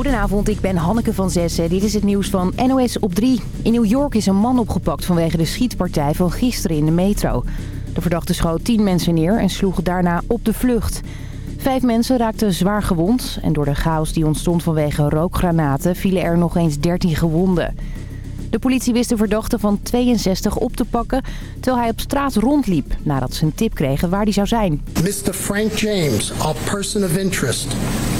Goedenavond, ik ben Hanneke van Zessen. Dit is het nieuws van NOS op 3. In New York is een man opgepakt vanwege de schietpartij van gisteren in de metro. De verdachte schoot 10 mensen neer en sloeg daarna op de vlucht. Vijf mensen raakten zwaar gewond en door de chaos die ontstond vanwege rookgranaten vielen er nog eens 13 gewonden. De politie wist de verdachte van 62 op te pakken... terwijl hij op straat rondliep nadat ze een tip kregen waar hij zou zijn. Mr. Frank James, a person of interest,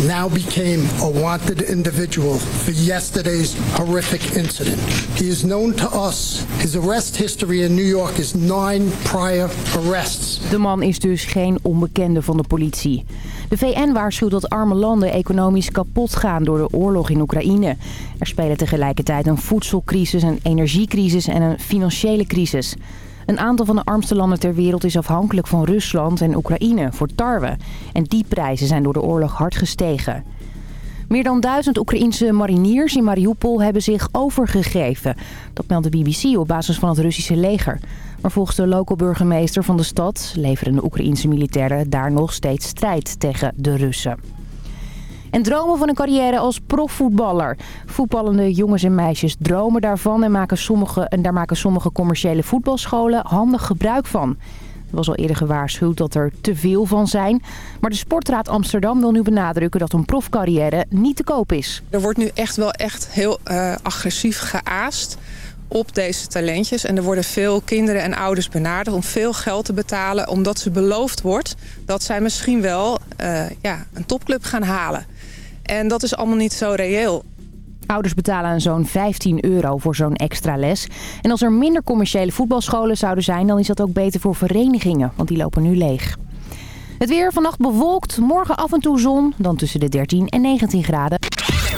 now became a wanted individual for yesterday's horrific incident. He is known to us. His arrest history in New York is nine prior arrests. De man is dus geen onbekende van de politie. De VN waarschuwt dat arme landen economisch kapot gaan door de oorlog in Oekraïne. Er spelen tegelijkertijd een voedselcrisis, een energiecrisis en een financiële crisis. Een aantal van de armste landen ter wereld is afhankelijk van Rusland en Oekraïne voor tarwe. En die prijzen zijn door de oorlog hard gestegen. Meer dan duizend Oekraïense mariniers in Mariupol hebben zich overgegeven. Dat meldt de BBC op basis van het Russische leger. Maar volgens de lokale burgemeester van de stad leveren de Oekraïense militairen daar nog steeds strijd tegen de Russen. En dromen van een carrière als profvoetballer. Voetballende jongens en meisjes dromen daarvan en, maken sommige, en daar maken sommige commerciële voetbalscholen handig gebruik van. Er was al eerder gewaarschuwd dat er te veel van zijn. Maar de Sportraad Amsterdam wil nu benadrukken dat een profcarrière niet te koop is. Er wordt nu echt wel echt heel uh, agressief geaast op deze talentjes. En er worden veel kinderen en ouders benaderd om veel geld te betalen... omdat ze beloofd wordt dat zij misschien wel uh, ja, een topclub gaan halen. En dat is allemaal niet zo reëel. Ouders betalen zo'n 15 euro voor zo'n extra les. En als er minder commerciële voetbalscholen zouden zijn... dan is dat ook beter voor verenigingen, want die lopen nu leeg. Het weer vannacht bewolkt, morgen af en toe zon, dan tussen de 13 en 19 graden.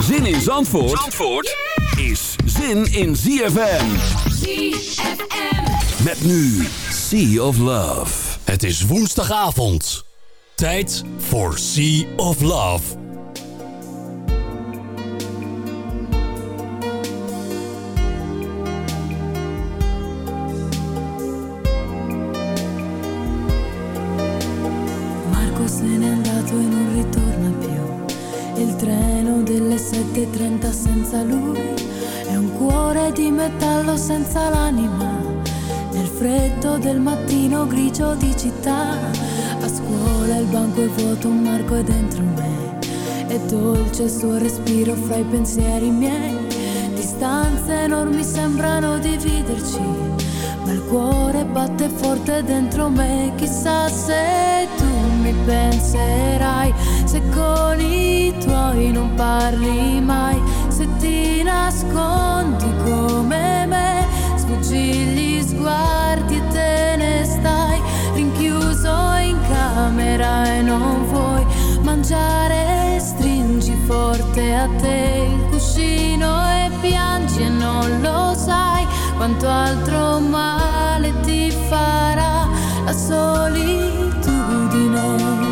Zin in Zandvoort, Zandvoort is zin in ZFM. ZFM. Met nu Sea of Love. Het is woensdagavond. Tijd voor Sea of Love. se n'è andato e non ritorna più. Il treno delle 7.30 senza lui metallo senza l'anima. Nel freddo del mattino grigio di città, a scuola il banco è vuoto, un marco è dentro me. È dolce il suo respiro fra i pensieri miei. Distanze enormi sembrano dividerci, ma il cuore batte forte dentro me. Chissà se tu mi penserai se con i tuoi non parli mai, se ti nascondi come me, sfuggi gli sguardi e te ne stai rinchiuso in camera e non vuoi mangiare, stringi forte a te il cuscino e piangi e non lo sai quanto altro male ti farà la solitudine.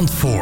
Zandvoort.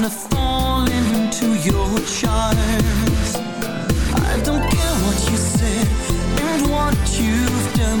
wanna fall into your charms. I don't care what you said and what you've done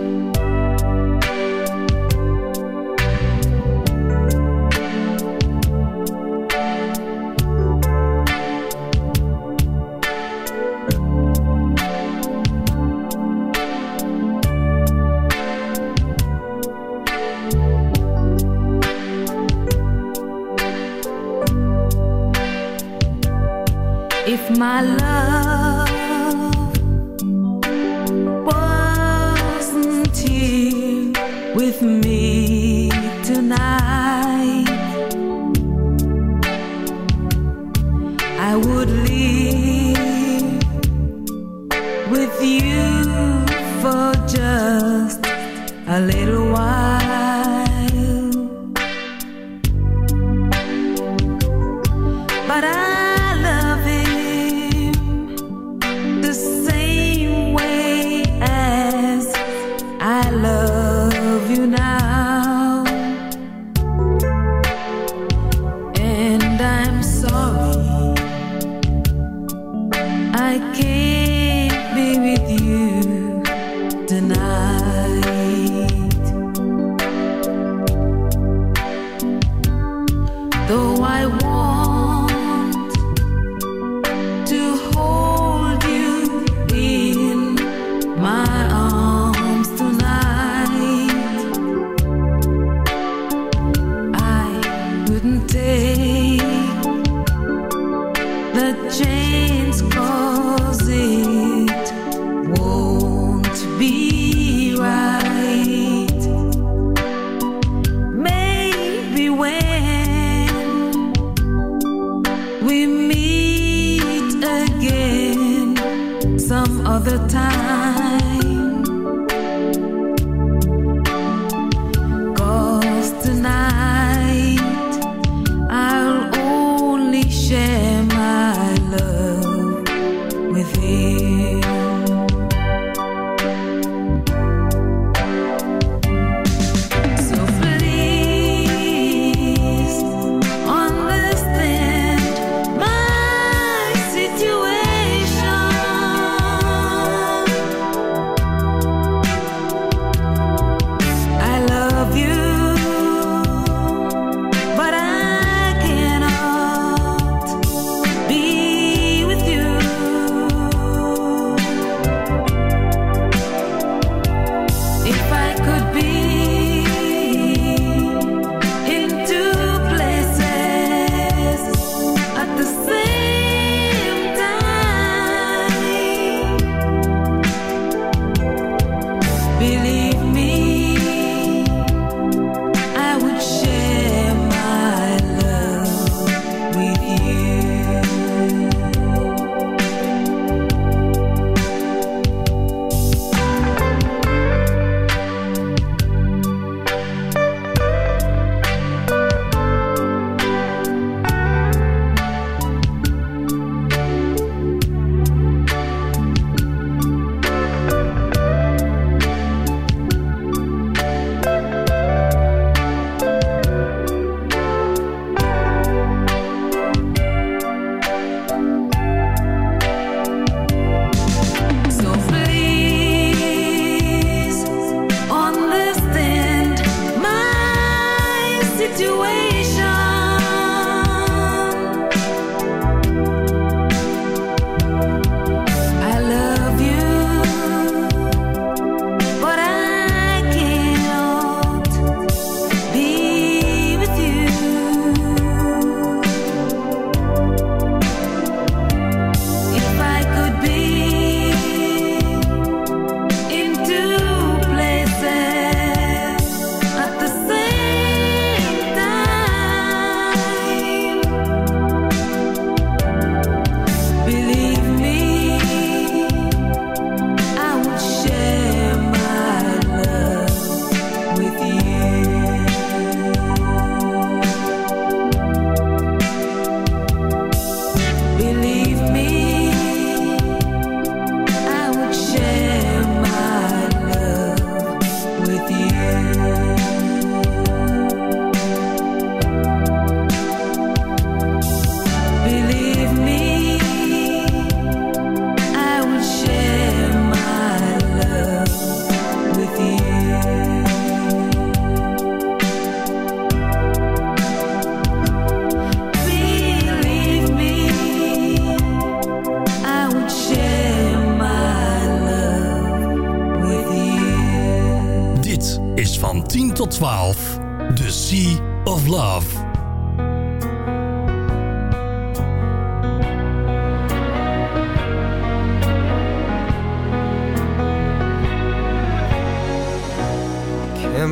say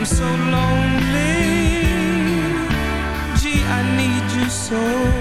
I'm so lonely. Gee, I need you so.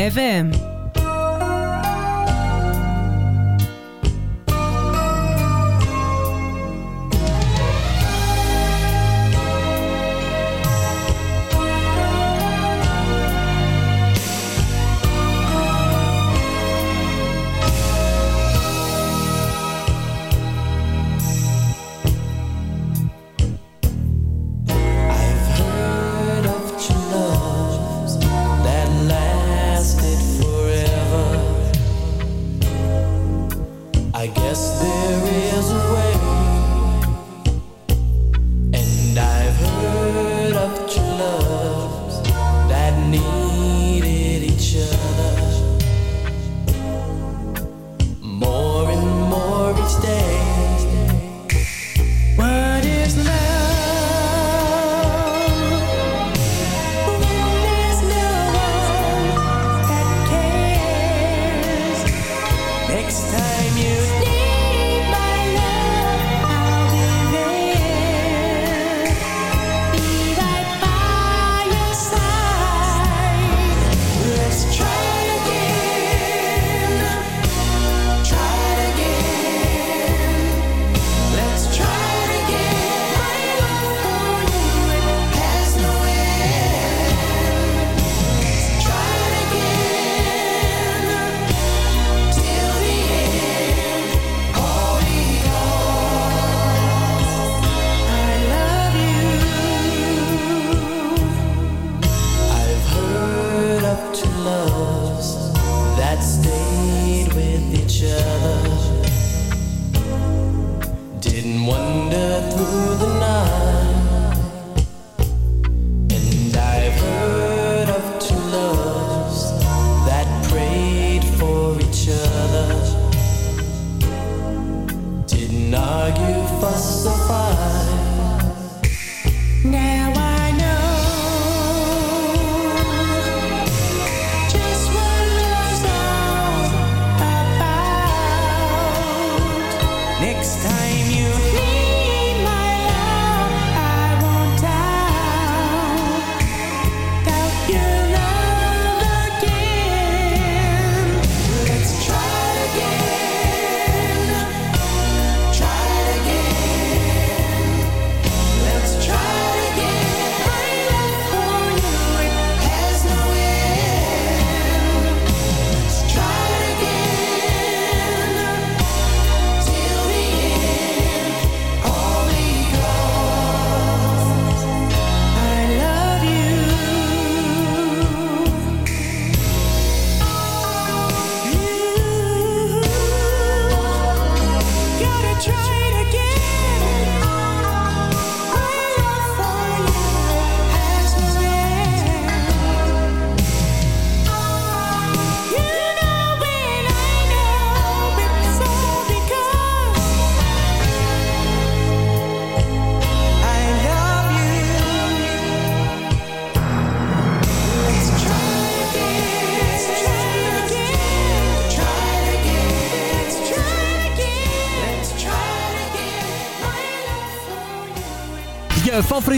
FM.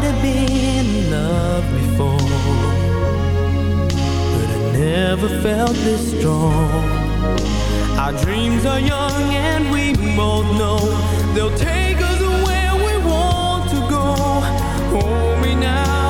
might have been in love before, but I never felt this strong. Our dreams are young and we both know they'll take us where we want to go. Hold me now.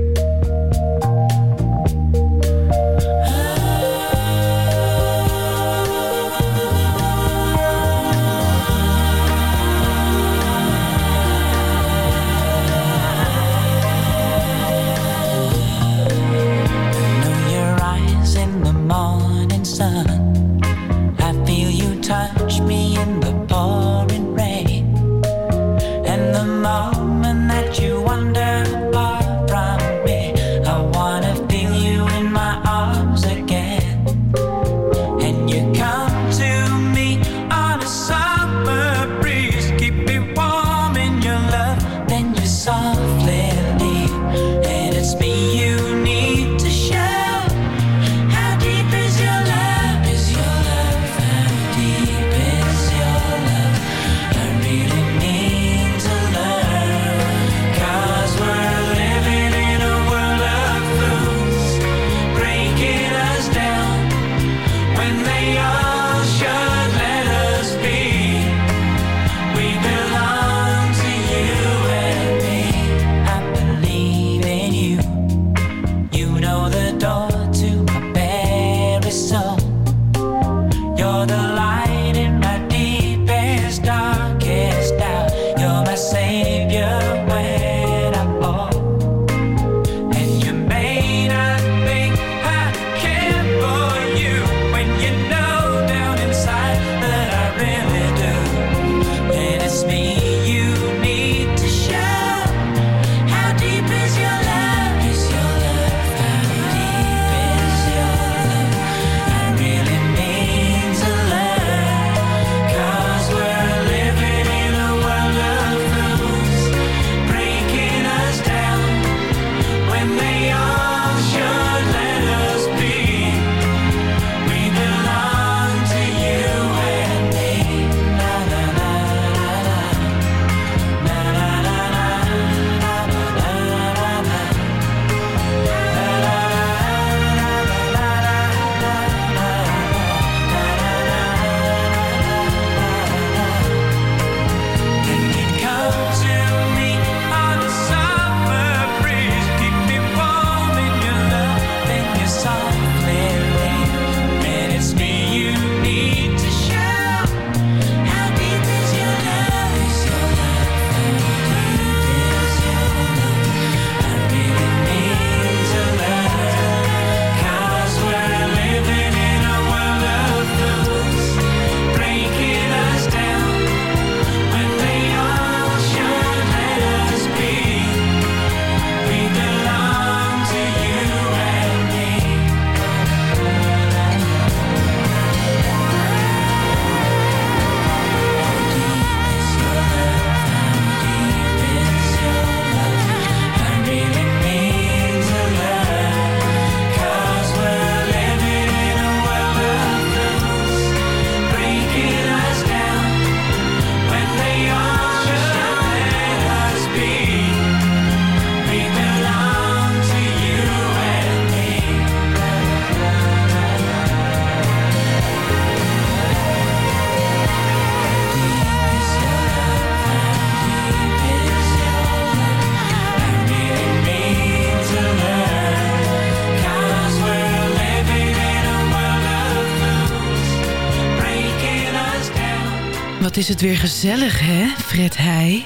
is het weer gezellig, hè, Fred Hij.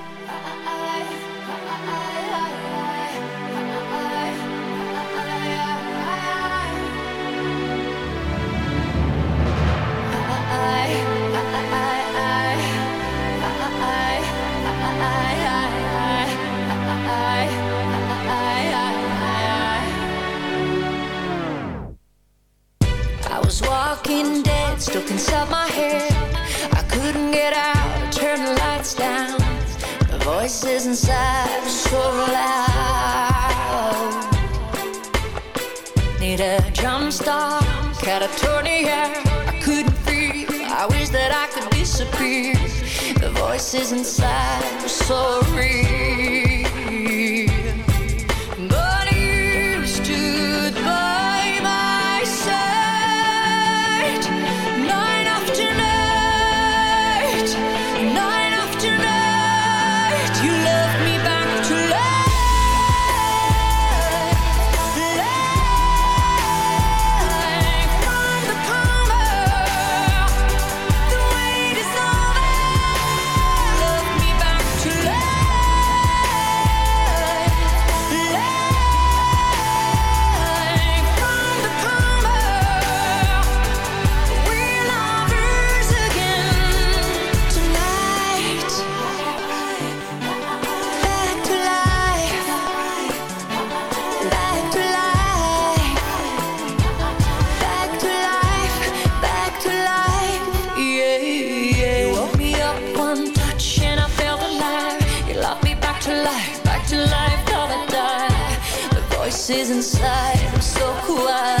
voices inside so loud. Need a jump start, catatonia. I couldn't breathe. I wish that I could disappear. The voices inside were so real. to life, back to life, da da da. The voices inside, I'm so quiet.